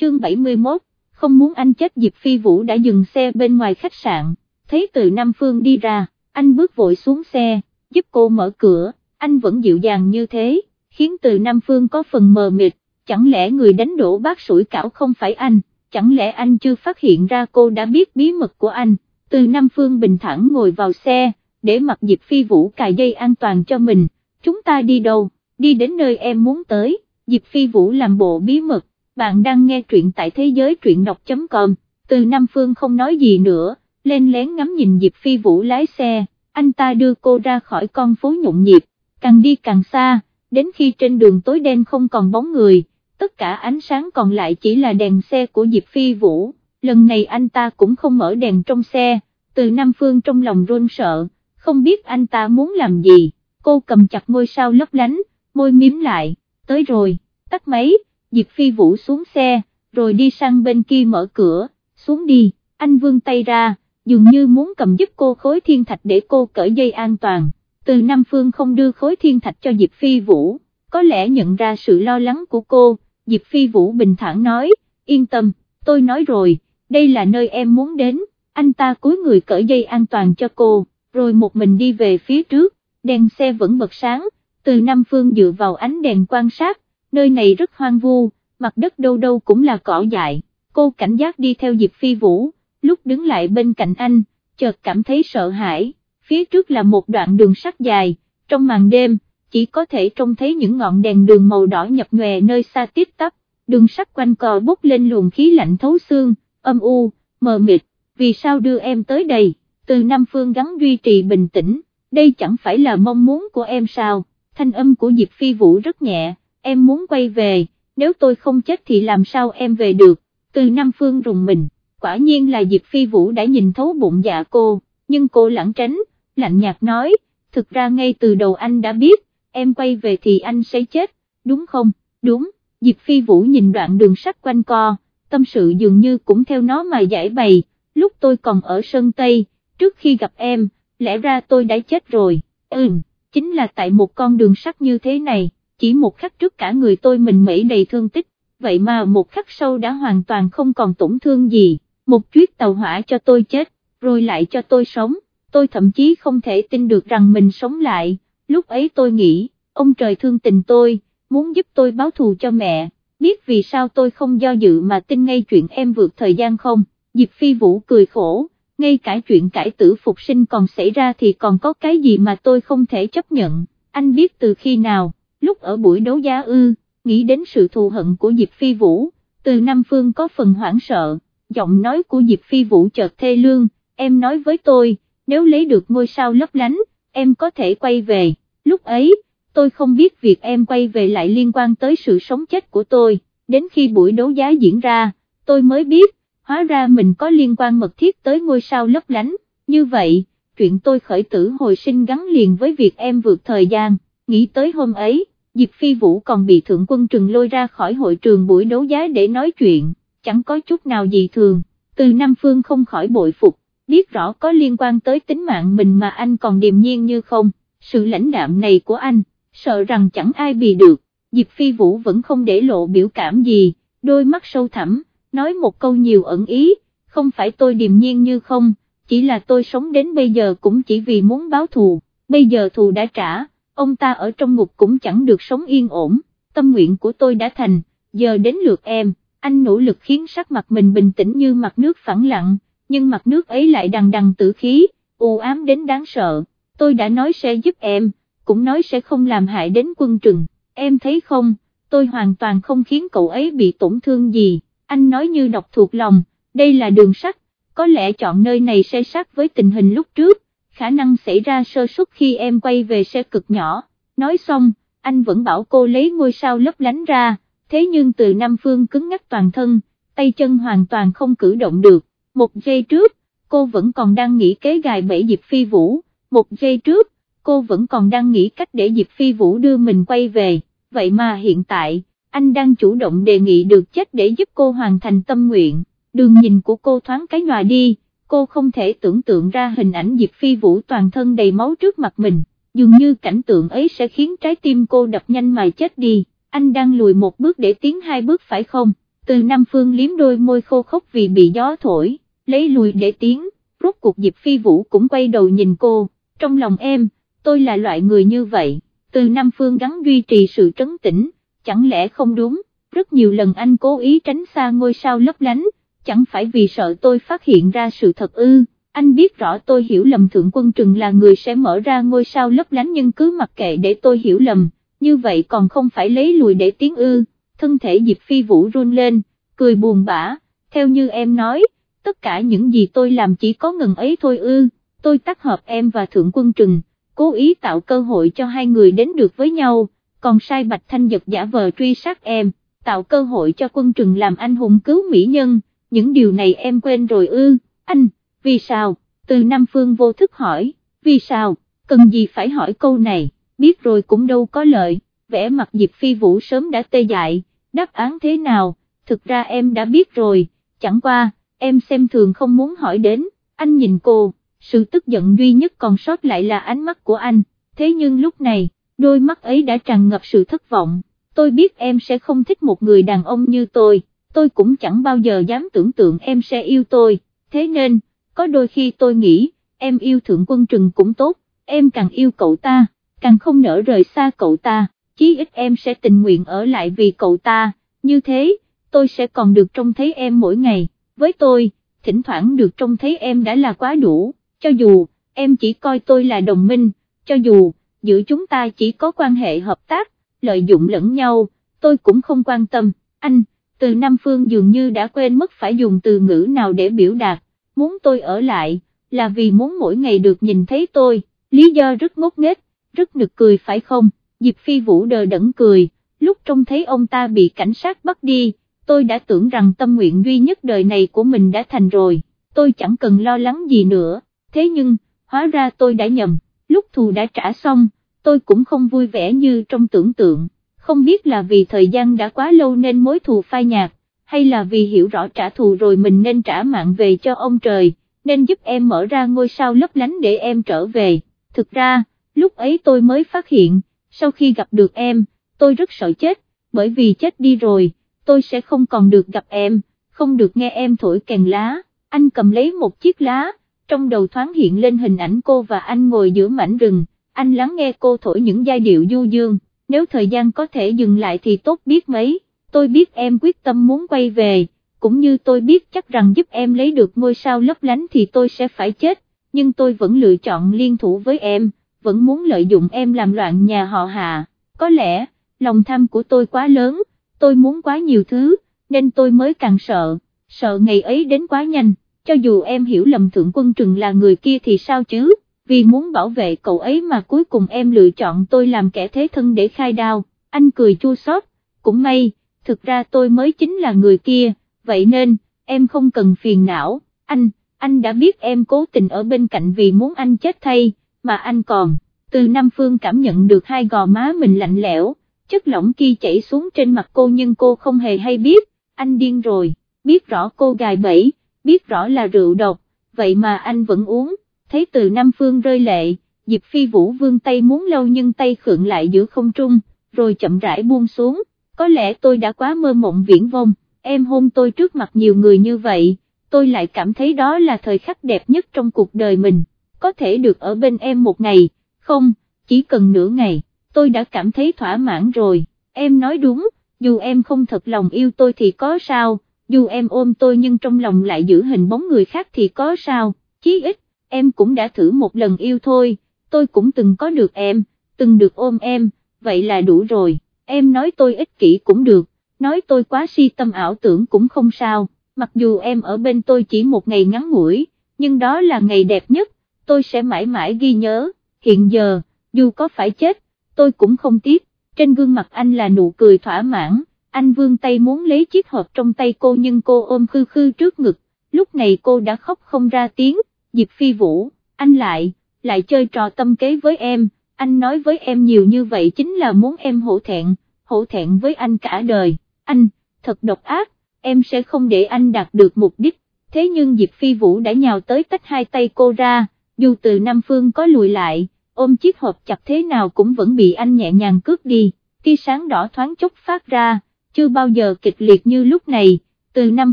chương 71, không muốn anh chết Diệp Phi Vũ đã dừng xe bên ngoài khách sạn, thấy từ Nam Phương đi ra, anh bước vội xuống xe, giúp cô mở cửa, anh vẫn dịu dàng như thế, khiến từ Nam Phương có phần mờ mịt, chẳng lẽ người đánh đổ bát sủi cảo không phải anh, chẳng lẽ anh chưa phát hiện ra cô đã biết bí mật của anh, từ Nam Phương bình thản ngồi vào xe, để mặc Diệp Phi Vũ cài dây an toàn cho mình, chúng ta đi đâu, đi đến nơi em muốn tới, Diệp Phi Vũ làm bộ bí mật, bạn đang nghe truyện tại thế giới truyện đọc.com, từ Nam Phương không nói gì nữa, lên lén ngắm nhìn Diệp Phi Vũ lái xe, anh ta đưa cô ra khỏi con phố nhộn nhịp, càng đi càng xa, đến khi trên đường tối đen không còn bóng người, tất cả ánh sáng còn lại chỉ là đèn xe của Diệp Phi Vũ, lần này anh ta cũng không mở đèn trong xe, từ Nam Phương trong lòng run sợ, không biết anh ta muốn làm gì, cô cầm chặt ngôi sao lấp lánh, môi miếm lại, tới rồi, tắt máy, Diệp Phi Vũ xuống xe, rồi đi sang bên kia mở cửa, xuống đi, anh vương tay ra, dường như muốn cầm giúp cô khối thiên thạch để cô cởi dây an toàn, từ Nam Phương không đưa khối thiên thạch cho Diệp Phi Vũ, có lẽ nhận ra sự lo lắng của cô, Diệp Phi Vũ bình thản nói, yên tâm, tôi nói rồi, đây là nơi em muốn đến, anh ta cúi người cởi dây an toàn cho cô, rồi một mình đi về phía trước, đèn xe vẫn bật sáng, từ Nam Phương dựa vào ánh đèn quan sát, nơi này rất hoang vu, mặt đất đâu đâu cũng là cỏ dại, cô cảnh giác đi theo Diệp Phi Vũ, lúc đứng lại bên cạnh anh, chợt cảm thấy sợ hãi, phía trước là một đoạn đường sắt dài, trong màn đêm, chỉ có thể trông thấy những ngọn đèn đường màu đỏ nhập nhòe nơi xa tiếp tắp, đường sắt quanh cò bốc lên luồng khí lạnh thấu xương, âm u, mờ mịt, vì sao đưa em tới đây, từ Nam Phương gắn duy trì bình tĩnh, đây chẳng phải là mong muốn của em sao, thanh âm của Diệp Phi Vũ rất nhẹ, em muốn quay về, nếu tôi không chết thì làm sao em về được, từ Nam Phương rùng mình, quả nhiên là Diệp Phi Vũ đã nhìn thấu bụng dạ cô, nhưng cô lãng tránh, lạnh nhạt nói, thực ra ngay từ đầu anh đã biết, em quay về thì anh sẽ chết, đúng không, đúng, Diệp Phi Vũ nhìn đoạn đường sắt quanh co, tâm sự dường như cũng theo nó mà giải bày, lúc tôi còn ở Sơn Tây, trước khi gặp em, lẽ ra tôi đã chết rồi, ừm, chính là tại một con đường sắt như thế này, chỉ một khắc trước cả người tôi mình mẩy đầy thương tích, vậy mà một khắc sau đã hoàn toàn không còn tổn thương gì, một chuyết tàu hỏa cho tôi chết, rồi lại cho tôi sống, tôi thậm chí không thể tin được rằng mình sống lại, lúc ấy tôi nghĩ, ông trời thương tình tôi, muốn giúp tôi báo thù cho mẹ, biết vì sao tôi không do dự mà tin ngay chuyện em vượt thời gian không, Diệp Phi Vũ cười khổ, ngay cả chuyện cải tử phục sinh còn xảy ra thì còn có cái gì mà tôi không thể chấp nhận, anh biết từ khi nào, lúc ở buổi đấu giá ư, nghĩ đến sự thù hận của Diệp Phi Vũ, từ Nam Phương có phần hoảng sợ, giọng nói của Diệp Phi Vũ chợt thê lương, em nói với tôi, nếu lấy được ngôi sao lấp lánh, em có thể quay về, lúc ấy, tôi không biết việc em quay về lại liên quan tới sự sống chết của tôi, đến khi buổi đấu giá diễn ra, tôi mới biết, hóa ra mình có liên quan mật thiết tới ngôi sao lấp lánh, như vậy, chuyện tôi khởi tử hồi sinh gắn liền với việc em vượt thời gian, nghĩ tới hôm ấy, Diệp Phi Vũ còn bị thượng quân trừng lôi ra khỏi hội trường buổi đấu giá để nói chuyện, chẳng có chút nào gì thường, từ Nam Phương không khỏi bội phục, biết rõ có liên quan tới tính mạng mình mà anh còn điềm nhiên như không, sự lãnh đạm này của anh, sợ rằng chẳng ai bị được, Diệp Phi Vũ vẫn không để lộ biểu cảm gì, đôi mắt sâu thẳm, nói một câu nhiều ẩn ý, không phải tôi điềm nhiên như không, chỉ là tôi sống đến bây giờ cũng chỉ vì muốn báo thù, bây giờ thù đã trả, ông ta ở trong ngục cũng chẳng được sống yên ổn, tâm nguyện của tôi đã thành, giờ đến lượt em, anh nỗ lực khiến sắc mặt mình bình tĩnh như mặt nước phẳng lặng, nhưng mặt nước ấy lại đằng đằng tử khí, u ám đến đáng sợ, tôi đã nói sẽ giúp em, cũng nói sẽ không làm hại đến quân trừng, em thấy không, tôi hoàn toàn không khiến cậu ấy bị tổn thương gì, anh nói như đọc thuộc lòng, đây là đường sắt, có lẽ chọn nơi này sẽ sát với tình hình lúc trước, khả năng xảy ra sơ suất khi em quay về sẽ cực nhỏ, nói xong, anh vẫn bảo cô lấy ngôi sao lấp lánh ra, thế nhưng từ Nam Phương cứng ngắc toàn thân, tay chân hoàn toàn không cử động được, một giây trước, cô vẫn còn đang nghĩ kế gài bẫy Diệp Phi Vũ, một giây trước, cô vẫn còn đang nghĩ cách để Diệp Phi Vũ đưa mình quay về, vậy mà hiện tại, anh đang chủ động đề nghị được chết để giúp cô hoàn thành tâm nguyện, đường nhìn của cô thoáng cái nhòa đi, cô không thể tưởng tượng ra hình ảnh Diệp Phi Vũ toàn thân đầy máu trước mặt mình, dường như cảnh tượng ấy sẽ khiến trái tim cô đập nhanh mà chết đi, anh đang lùi một bước để tiến hai bước phải không, từ Nam Phương liếm đôi môi khô khốc vì bị gió thổi, lấy lùi để tiến. rốt cuộc Diệp Phi Vũ cũng quay đầu nhìn cô, trong lòng em, tôi là loại người như vậy, từ Nam Phương gắn duy trì sự trấn tĩnh, chẳng lẽ không đúng, rất nhiều lần anh cố ý tránh xa ngôi sao lấp lánh, chẳng phải vì sợ tôi phát hiện ra sự thật ư, anh biết rõ tôi hiểu lầm Thượng Quân Trừng là người sẽ mở ra ngôi sao lấp lánh nhưng cứ mặc kệ để tôi hiểu lầm, như vậy còn không phải lấy lùi để tiếng ư, thân thể Diệp Phi Vũ run lên, cười buồn bã, theo như em nói, tất cả những gì tôi làm chỉ có ngừng ấy thôi ư, tôi tác hợp em và Thượng Quân Trừng, cố ý tạo cơ hội cho hai người đến được với nhau, còn sai Bạch Thanh Giật giả vờ truy sát em, tạo cơ hội cho Quân Trừng làm anh hùng cứu mỹ nhân, những điều này em quên rồi ư, anh, vì sao, từ Nam Phương vô thức hỏi, vì sao, cần gì phải hỏi câu này, biết rồi cũng đâu có lợi, vẽ mặt Diệp Phi Vũ sớm đã tê dại, đáp án thế nào, thực ra em đã biết rồi, chẳng qua, em xem thường không muốn hỏi đến, anh nhìn cô, sự tức giận duy nhất còn sót lại là ánh mắt của anh, thế nhưng lúc này, đôi mắt ấy đã tràn ngập sự thất vọng, tôi biết em sẽ không thích một người đàn ông như tôi, tôi cũng chẳng bao giờ dám tưởng tượng em sẽ yêu tôi, thế nên, có đôi khi tôi nghĩ, em yêu thượng quân trừng cũng tốt, em càng yêu cậu ta, càng không nỡ rời xa cậu ta, chí ít em sẽ tình nguyện ở lại vì cậu ta, như thế, tôi sẽ còn được trông thấy em mỗi ngày, với tôi, thỉnh thoảng được trông thấy em đã là quá đủ, cho dù, em chỉ coi tôi là đồng minh, cho dù, giữa chúng ta chỉ có quan hệ hợp tác, lợi dụng lẫn nhau, tôi cũng không quan tâm, anh, từ Nam Phương dường như đã quên mất phải dùng từ ngữ nào để biểu đạt, muốn tôi ở lại, là vì muốn mỗi ngày được nhìn thấy tôi, lý do rất ngốc nghếch, rất nực cười phải không, Diệp Phi Vũ đờ đẫn cười, lúc trông thấy ông ta bị cảnh sát bắt đi, tôi đã tưởng rằng tâm nguyện duy nhất đời này của mình đã thành rồi, tôi chẳng cần lo lắng gì nữa, thế nhưng, hóa ra tôi đã nhầm, lúc thù đã trả xong, tôi cũng không vui vẻ như trong tưởng tượng, không biết là vì thời gian đã quá lâu nên mối thù phai nhạt, hay là vì hiểu rõ trả thù rồi mình nên trả mạng về cho ông trời, nên giúp em mở ra ngôi sao lấp lánh để em trở về, thực ra, lúc ấy tôi mới phát hiện, sau khi gặp được em, tôi rất sợ chết, bởi vì chết đi rồi, tôi sẽ không còn được gặp em, không được nghe em thổi kèn lá, anh cầm lấy một chiếc lá, trong đầu thoáng hiện lên hình ảnh cô và anh ngồi giữa mảnh rừng, anh lắng nghe cô thổi những giai điệu du dương, nếu thời gian có thể dừng lại thì tốt biết mấy, tôi biết em quyết tâm muốn quay về, cũng như tôi biết chắc rằng giúp em lấy được ngôi sao lấp lánh thì tôi sẽ phải chết, nhưng tôi vẫn lựa chọn liên thủ với em, vẫn muốn lợi dụng em làm loạn nhà họ hạ, có lẽ, lòng tham của tôi quá lớn, tôi muốn quá nhiều thứ, nên tôi mới càng sợ, sợ ngày ấy đến quá nhanh, cho dù em hiểu lầm thượng quân trừng là người kia thì sao chứ, vì muốn bảo vệ cậu ấy mà cuối cùng em lựa chọn tôi làm kẻ thế thân để khai đao, anh cười chua xót, cũng may, thực ra tôi mới chính là người kia, vậy nên, em không cần phiền não, anh, anh đã biết em cố tình ở bên cạnh vì muốn anh chết thay, mà anh còn, từ Nam Phương cảm nhận được hai gò má mình lạnh lẽo, chất lỏng kia chảy xuống trên mặt cô nhưng cô không hề hay biết, anh điên rồi, biết rõ cô gài bẫy, biết rõ là rượu độc, vậy mà anh vẫn uống, thấy từ Nam Phương rơi lệ, Diệp Phi Vũ vương tay muốn lâu nhưng tay khượng lại giữa không trung, rồi chậm rãi buông xuống, có lẽ tôi đã quá mơ mộng viễn vông, em hôn tôi trước mặt nhiều người như vậy, tôi lại cảm thấy đó là thời khắc đẹp nhất trong cuộc đời mình, có thể được ở bên em một ngày, không, chỉ cần nửa ngày, tôi đã cảm thấy thỏa mãn rồi, em nói đúng, dù em không thật lòng yêu tôi thì có sao, dù em ôm tôi nhưng trong lòng lại giữ hình bóng người khác thì có sao, chí ít, em cũng đã thử một lần yêu thôi, tôi cũng từng có được em, từng được ôm em, vậy là đủ rồi, em nói tôi ích kỷ cũng được, nói tôi quá si tâm ảo tưởng cũng không sao, mặc dù em ở bên tôi chỉ một ngày ngắn ngủi, nhưng đó là ngày đẹp nhất, tôi sẽ mãi mãi ghi nhớ, hiện giờ, dù có phải chết, tôi cũng không tiếc, trên gương mặt anh là nụ cười thỏa mãn, anh vương tay muốn lấy chiếc hộp trong tay cô nhưng cô ôm khư khư trước ngực, lúc này cô đã khóc không ra tiếng, Diệp Phi Vũ, anh lại, lại chơi trò tâm kế với em, anh nói với em nhiều như vậy chính là muốn em hổ thẹn, hổ thẹn với anh cả đời, anh, thật độc ác, em sẽ không để anh đạt được mục đích, thế nhưng Diệp Phi Vũ đã nhào tới tách hai tay cô ra, dù từ Nam Phương có lùi lại, ôm chiếc hộp chặt thế nào cũng vẫn bị anh nhẹ nhàng cướp đi, tia sáng đỏ thoáng chốc phát ra, chưa bao giờ kịch liệt như lúc này, từ Nam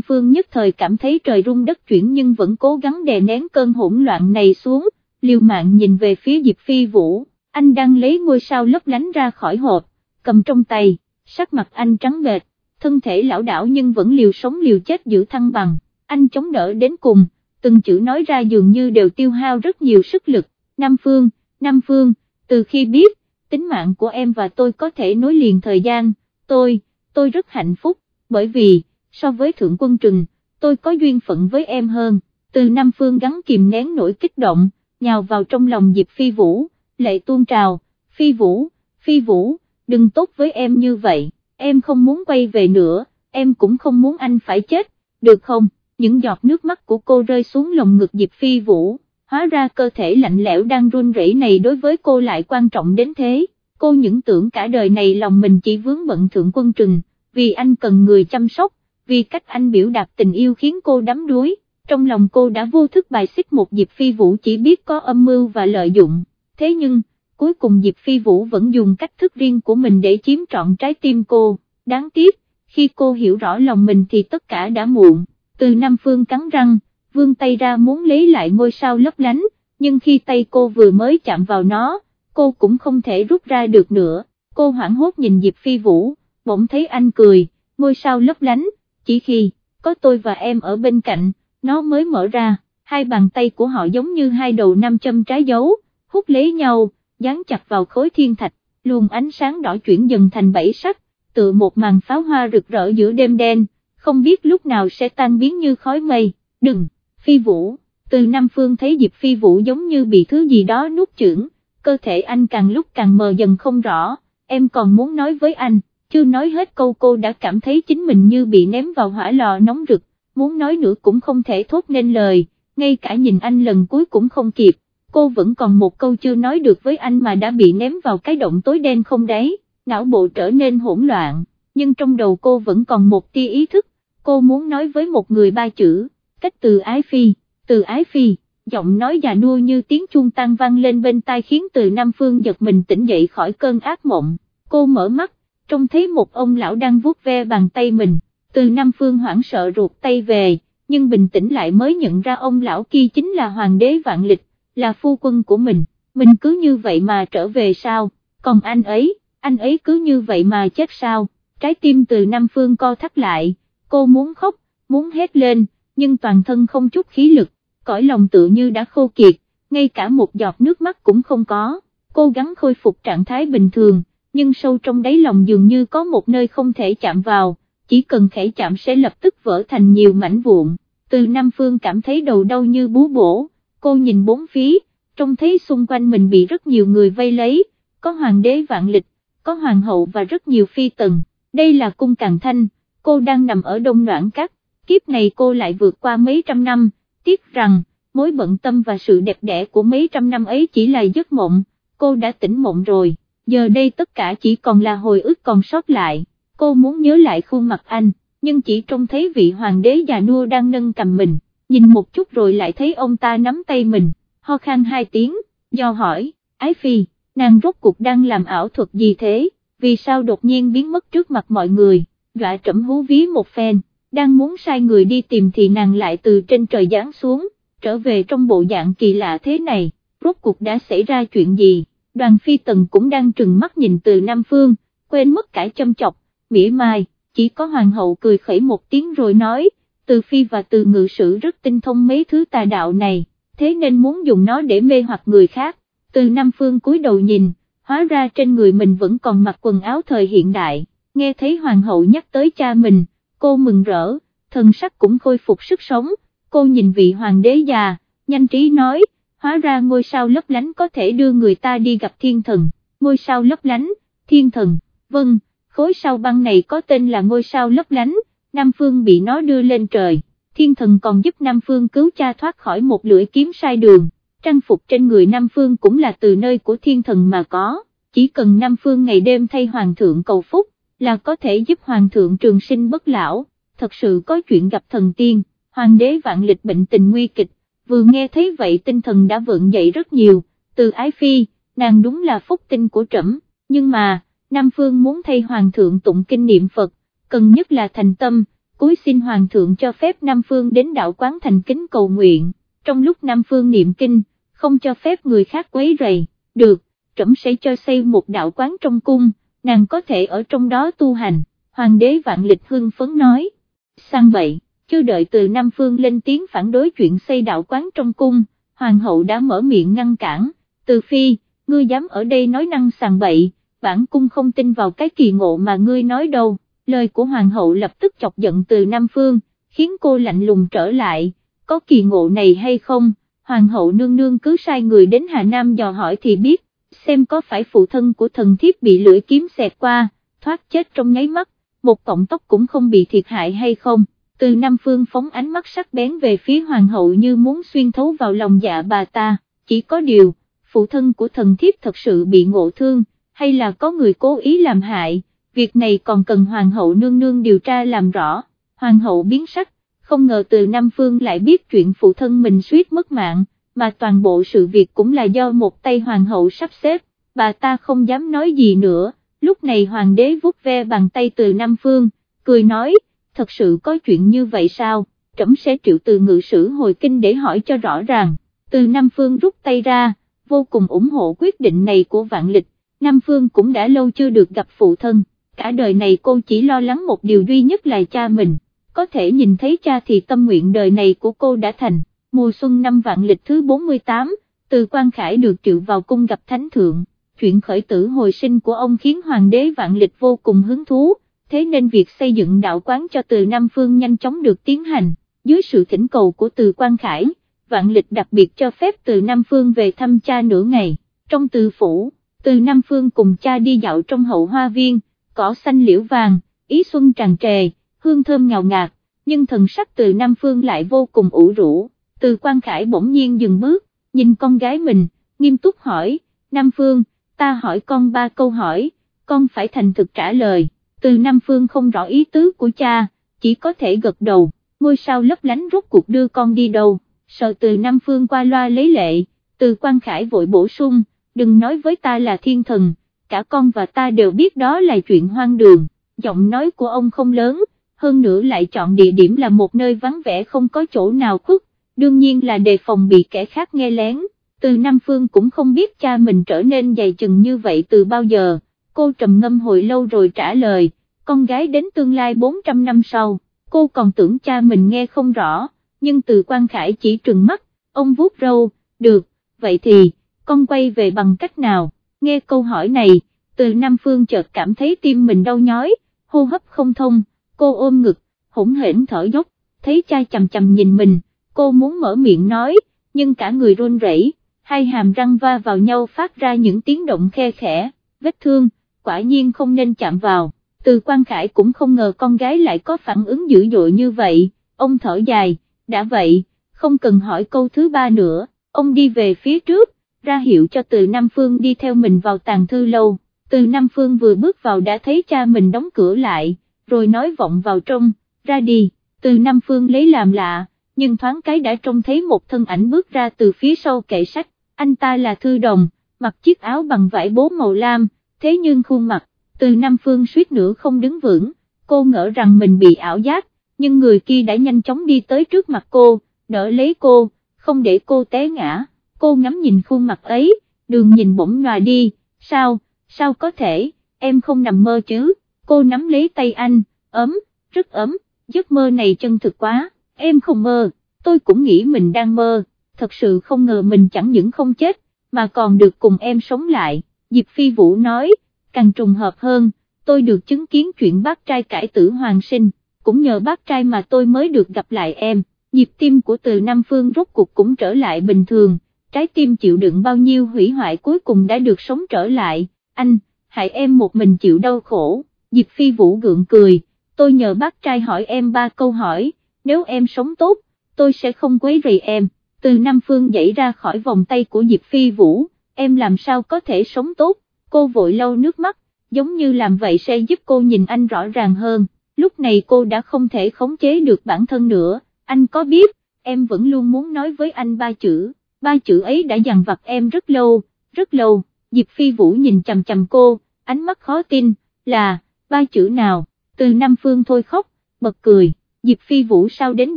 Phương nhất thời cảm thấy trời rung đất chuyển nhưng vẫn cố gắng đè nén cơn hỗn loạn này xuống, liều mạng nhìn về phía Diệp Phi Vũ, anh đang lấy ngôi sao lấp lánh ra khỏi hộp, cầm trong tay, sắc mặt anh trắng bệch, thân thể lão đảo nhưng vẫn liều sống liều chết giữ thăng bằng, anh chống đỡ đến cùng, từng chữ nói ra dường như đều tiêu hao rất nhiều sức lực, Nam Phương, Nam Phương, từ khi biết, tính mạng của em và tôi có thể nối liền thời gian, tôi, tôi rất hạnh phúc, bởi vì, so với Thượng Quân Trừng, tôi có duyên phận với em hơn, từ Nam Phương gắn kìm nén nỗi kích động, nhào vào trong lòng Diệp Phi Vũ, lệ tuôn trào, Phi Vũ, Phi Vũ, đừng tốt với em như vậy, em không muốn quay về nữa, em cũng không muốn anh phải chết, được không, những giọt nước mắt của cô rơi xuống lồng ngực Diệp Phi Vũ, hóa ra cơ thể lạnh lẽo đang run rẩy này đối với cô lại quan trọng đến thế, cô những tưởng cả đời này lòng mình chỉ vướng bận thượng quân trừng, vì anh cần người chăm sóc, vì cách anh biểu đạt tình yêu khiến cô đắm đuối, trong lòng cô đã vô thức bài xích một Diệp Phi Vũ chỉ biết có âm mưu và lợi dụng, thế nhưng, cuối cùng Diệp Phi Vũ vẫn dùng cách thức riêng của mình để chiếm trọn trái tim cô, đáng tiếc, khi cô hiểu rõ lòng mình thì tất cả đã muộn, từ Nam Phương cắn răng, vươn tay ra muốn lấy lại ngôi sao lấp lánh, nhưng khi tay cô vừa mới chạm vào nó, cô cũng không thể rút ra được nữa, cô hoảng hốt nhìn Diệp Phi Vũ, bỗng thấy anh cười, ngôi sao lấp lánh, chỉ khi, có tôi và em ở bên cạnh, nó mới mở ra, hai bàn tay của họ giống như hai đầu nam châm trái dấu, hút lấy nhau, dán chặt vào khối thiên thạch, luồng ánh sáng đỏ chuyển dần thành bảy sắc, tự một màn pháo hoa rực rỡ giữa đêm đen, không biết lúc nào sẽ tan biến như khói mây, đừng, phi vũ, từ Nam Phương thấy Diệp phi vũ giống như bị thứ gì đó nuốt chửng, cơ thể anh càng lúc càng mờ dần không rõ, em còn muốn nói với anh, chưa nói hết câu cô đã cảm thấy chính mình như bị ném vào hỏa lò nóng rực, muốn nói nữa cũng không thể thốt nên lời, ngay cả nhìn anh lần cuối cũng không kịp, cô vẫn còn một câu chưa nói được với anh mà đã bị ném vào cái động tối đen không đấy, não bộ trở nên hỗn loạn, nhưng trong đầu cô vẫn còn một tia ý thức, cô muốn nói với một người ba chữ, cách từ ái phi, từ ái phi, giọng nói già nua như tiếng chuông tan vang lên bên tai khiến từ Nam Phương giật mình tỉnh dậy khỏi cơn ác mộng, cô mở mắt, trông thấy một ông lão đang vuốt ve bàn tay mình, từ Nam Phương hoảng sợ ruột tay về, nhưng bình tĩnh lại mới nhận ra ông lão kia chính là hoàng đế vạn lịch, là phu quân của mình, mình cứ như vậy mà trở về sao, còn anh ấy, anh ấy cứ như vậy mà chết sao, trái tim từ Nam Phương co thắt lại, cô muốn khóc, muốn hét lên, nhưng toàn thân không chút khí lực, cõi lòng tự như đã khô kiệt, ngay cả một giọt nước mắt cũng không có, cố gắng khôi phục trạng thái bình thường, nhưng sâu trong đáy lòng dường như có một nơi không thể chạm vào, chỉ cần khẽ chạm sẽ lập tức vỡ thành nhiều mảnh vụn, từ Nam Phương cảm thấy đầu đau như bú bổ, cô nhìn bốn phía, trông thấy xung quanh mình bị rất nhiều người vây lấy, có hoàng đế vạn lịch, có hoàng hậu và rất nhiều phi tần, đây là cung Càng Thanh, cô đang nằm ở đông noãn cắt, kiếp này cô lại vượt qua mấy trăm năm, tiếc rằng, mối bận tâm và sự đẹp đẽ của mấy trăm năm ấy chỉ là giấc mộng, cô đã tỉnh mộng rồi, giờ đây tất cả chỉ còn là hồi ức còn sót lại, cô muốn nhớ lại khuôn mặt anh, nhưng chỉ trông thấy vị hoàng đế già nua đang nâng cầm mình, nhìn một chút rồi lại thấy ông ta nắm tay mình, ho khan hai tiếng, do hỏi, ái phi, nàng rốt cuộc đang làm ảo thuật gì thế, vì sao đột nhiên biến mất trước mặt mọi người, dọa trẫm hú ví một phen, đang muốn sai người đi tìm thì nàng lại từ trên trời giáng xuống, trở về trong bộ dạng kỳ lạ thế này, rốt cuộc đã xảy ra chuyện gì, đoàn phi tần cũng đang trừng mắt nhìn từ Nam Phương, quên mất cả châm chọc, mỉa mai, chỉ có hoàng hậu cười khẩy một tiếng rồi nói, từ phi và từ ngự sử rất tinh thông mấy thứ tà đạo này, thế nên muốn dùng nó để mê hoặc người khác, từ Nam Phương cúi đầu nhìn, hóa ra trên người mình vẫn còn mặc quần áo thời hiện đại, nghe thấy hoàng hậu nhắc tới cha mình, cô mừng rỡ, thần sắc cũng khôi phục sức sống, cô nhìn vị hoàng đế già, nhanh trí nói, hóa ra ngôi sao lấp lánh có thể đưa người ta đi gặp thiên thần, ngôi sao lấp lánh, thiên thần, vâng, khối sao băng này có tên là ngôi sao lấp lánh, Nam Phương bị nó đưa lên trời, thiên thần còn giúp Nam Phương cứu cha thoát khỏi một lưỡi kiếm sai đường, trang phục trên người Nam Phương cũng là từ nơi của thiên thần mà có, chỉ cần Nam Phương ngày đêm thay Hoàng thượng cầu phúc, là có thể giúp Hoàng thượng trường sinh bất lão, thật sự có chuyện gặp thần tiên, Hoàng đế vạn lịch bệnh tình nguy kịch, vừa nghe thấy vậy tinh thần đã vượng dậy rất nhiều, từ ái phi, nàng đúng là phúc tinh của trẫm, nhưng mà, Nam Phương muốn thay Hoàng thượng tụng kinh niệm Phật, cần nhất là thành tâm, cúi xin Hoàng thượng cho phép Nam Phương đến đạo quán thành kính cầu nguyện, trong lúc Nam Phương niệm kinh, không cho phép người khác quấy rầy, được, trẫm sẽ cho xây một đạo quán trong cung, nàng có thể ở trong đó tu hành, Hoàng đế vạn lịch hưng phấn nói, sang vậy, chưa đợi từ Nam Phương lên tiếng phản đối chuyện xây đạo quán trong cung, Hoàng hậu đã mở miệng ngăn cản, từ phi, ngươi dám ở đây nói năng sàng bậy, bản cung không tin vào cái kỳ ngộ mà ngươi nói đâu, lời của hoàng hậu lập tức chọc giận từ Nam Phương, khiến cô lạnh lùng trở lại, có kỳ ngộ này hay không, hoàng hậu nương nương cứ sai người đến Hà Nam dò hỏi thì biết, xem có phải phụ thân của thần thiếp bị lưỡi kiếm xẹt qua, thoát chết trong nháy mắt, một cọng tóc cũng không bị thiệt hại hay không. Từ Nam Phương phóng ánh mắt sắc bén về phía hoàng hậu như muốn xuyên thấu vào lòng dạ bà ta, chỉ có điều, phụ thân của thần thiếp thật sự bị ngộ thương, hay là có người cố ý làm hại, việc này còn cần hoàng hậu nương nương điều tra làm rõ, hoàng hậu biến sắc, không ngờ từ Nam Phương lại biết chuyện phụ thân mình suýt mất mạng, mà toàn bộ sự việc cũng là do một tay hoàng hậu sắp xếp, bà ta không dám nói gì nữa, lúc này hoàng đế vuốt ve bàn tay từ Nam Phương, cười nói, thật sự có chuyện như vậy sao, trẫm sẽ triệu từ ngự sử hồi kinh để hỏi cho rõ ràng, từ Nam Phương rút tay ra, vô cùng ủng hộ quyết định này của vạn lịch, Nam Phương cũng đã lâu chưa được gặp phụ thân, cả đời này cô chỉ lo lắng một điều duy nhất là cha mình, có thể nhìn thấy cha thì tâm nguyện đời này của cô đã thành, mùa xuân năm vạn lịch thứ 48, từ Quan Khải được triệu vào cung gặp Thánh Thượng, chuyện khởi tử hồi sinh của ông khiến Hoàng đế vạn lịch vô cùng hứng thú, thế nên việc xây dựng đạo quán cho từ Nam Phương nhanh chóng được tiến hành, dưới sự thỉnh cầu của từ Quan Khải vạn lịch đặc biệt cho phép từ Nam Phương về thăm cha nửa ngày, trong từ phủ, từ Nam Phương cùng cha đi dạo trong hậu hoa viên, cỏ xanh liễu vàng, ý xuân tràn trề, hương thơm ngào ngạt, nhưng thần sắc từ Nam Phương lại vô cùng ủ rũ, từ Quan Khải bỗng nhiên dừng bước, nhìn con gái mình, nghiêm túc hỏi, Nam Phương, ta hỏi con ba câu hỏi, con phải thành thực trả lời, từ Nam Phương không rõ ý tứ của cha, chỉ có thể gật đầu, ngôi sao lấp lánh rốt cuộc đưa con đi đâu? Sợ từ Nam Phương qua loa lấy lệ, từ Quang Khải vội bổ sung, đừng nói với ta là thiên thần, cả con và ta đều biết đó là chuyện hoang đường, giọng nói của ông không lớn, hơn nữa lại chọn địa điểm là một nơi vắng vẻ không có chỗ nào khuất, đương nhiên là đề phòng bị kẻ khác nghe lén, từ Nam Phương cũng không biết cha mình trở nên dày chừng như vậy từ bao giờ, cô trầm ngâm hồi lâu rồi trả lời, con gái đến tương lai 400 năm sau, cô còn tưởng cha mình nghe không rõ nhưng từ quan khải chỉ trừng mắt, ông vuốt râu, được, vậy thì, con quay về bằng cách nào, nghe câu hỏi này, từ Nam Phương chợt cảm thấy tim mình đau nhói, hô hấp không thông, cô ôm ngực, hỗn hển thở dốc, thấy cha chầm chầm nhìn mình, cô muốn mở miệng nói, nhưng cả người run rẩy, hai hàm răng va vào nhau phát ra những tiếng động khe khẽ, vết thương, quả nhiên không nên chạm vào, từ Quang khải cũng không ngờ con gái lại có phản ứng dữ dội như vậy, ông thở dài, đã vậy, không cần hỏi câu thứ ba nữa, ông đi về phía trước, ra hiệu cho từ Nam Phương đi theo mình vào tàng thư lâu, từ Nam Phương vừa bước vào đã thấy cha mình đóng cửa lại, rồi nói vọng vào trong, ra đi, từ Nam Phương lấy làm lạ, nhưng thoáng cái đã trông thấy một thân ảnh bước ra từ phía sau kệ sách, anh ta là thư đồng, mặc chiếc áo bằng vải bố màu lam, thế nhưng khuôn mặt, từ Nam Phương suýt nữa không đứng vững, cô ngỡ rằng mình bị ảo giác, nhưng người kia đã nhanh chóng đi tới trước mặt cô, đỡ lấy cô, không để cô té ngã, cô ngắm nhìn khuôn mặt ấy, đường nhìn bỗng nhòa đi, sao, sao có thể, em không nằm mơ chứ, cô nắm lấy tay anh, ấm, rất ấm, giấc mơ này chân thực quá, em không mơ, tôi cũng nghĩ mình đang mơ, thật sự không ngờ mình chẳng những không chết, mà còn được cùng em sống lại, Diệp Phi Vũ nói, càng trùng hợp hơn, tôi được chứng kiến chuyện bác trai cải tử hoàng sinh cũng nhờ bác trai mà tôi mới được gặp lại em, nhịp tim của từ Nam Phương rốt cuộc cũng trở lại bình thường, trái tim chịu đựng bao nhiêu hủy hoại cuối cùng đã được sống trở lại, anh, hại em một mình chịu đau khổ, Diệp Phi Vũ gượng cười, tôi nhờ bác trai hỏi em ba câu hỏi, nếu em sống tốt, tôi sẽ không quấy rầy em, từ Nam Phương dậy ra khỏi vòng tay của Diệp Phi Vũ, em làm sao có thể sống tốt, cô vội lau nước mắt, giống như làm vậy sẽ giúp cô nhìn anh rõ ràng hơn. Lúc này cô đã không thể khống chế được bản thân nữa, anh có biết, em vẫn luôn muốn nói với anh ba chữ, ba chữ ấy đã dằn vặt em rất lâu, rất lâu, Diệp Phi Vũ nhìn chầm chầm cô, ánh mắt khó tin, là, ba chữ nào, từ Nam Phương thôi khóc, bật cười, Diệp Phi Vũ sao đến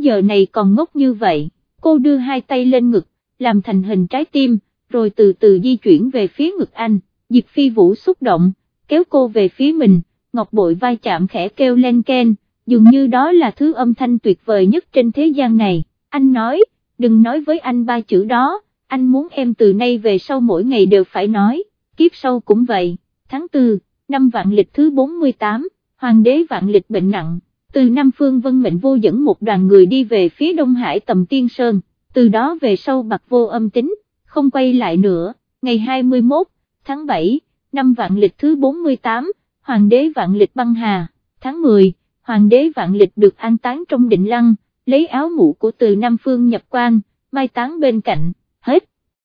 giờ này còn ngốc như vậy, cô đưa hai tay lên ngực, làm thành hình trái tim, rồi từ từ di chuyển về phía ngực anh, Diệp Phi Vũ xúc động, kéo cô về phía mình, ngọc bội vai chạm khẽ kêu lên ken, dường như đó là thứ âm thanh tuyệt vời nhất trên thế gian này, anh nói, đừng nói với anh ba chữ đó, anh muốn em từ nay về sau mỗi ngày đều phải nói, kiếp sau cũng vậy, tháng 4, năm vạn lịch thứ 48, hoàng đế vạn lịch bệnh nặng, từ Nam Phương Vân Mệnh Vô dẫn một đoàn người đi về phía Đông Hải tầm Tiên Sơn, từ đó về sau bạc vô âm tính, không quay lại nữa, ngày 21, tháng 7, năm vạn lịch thứ 48, hoàng đế vạn lịch băng hà, tháng 10, hoàng đế vạn lịch được an táng trong định lăng, lấy áo mũ của từ Nam Phương nhập quan, mai táng bên cạnh, hết.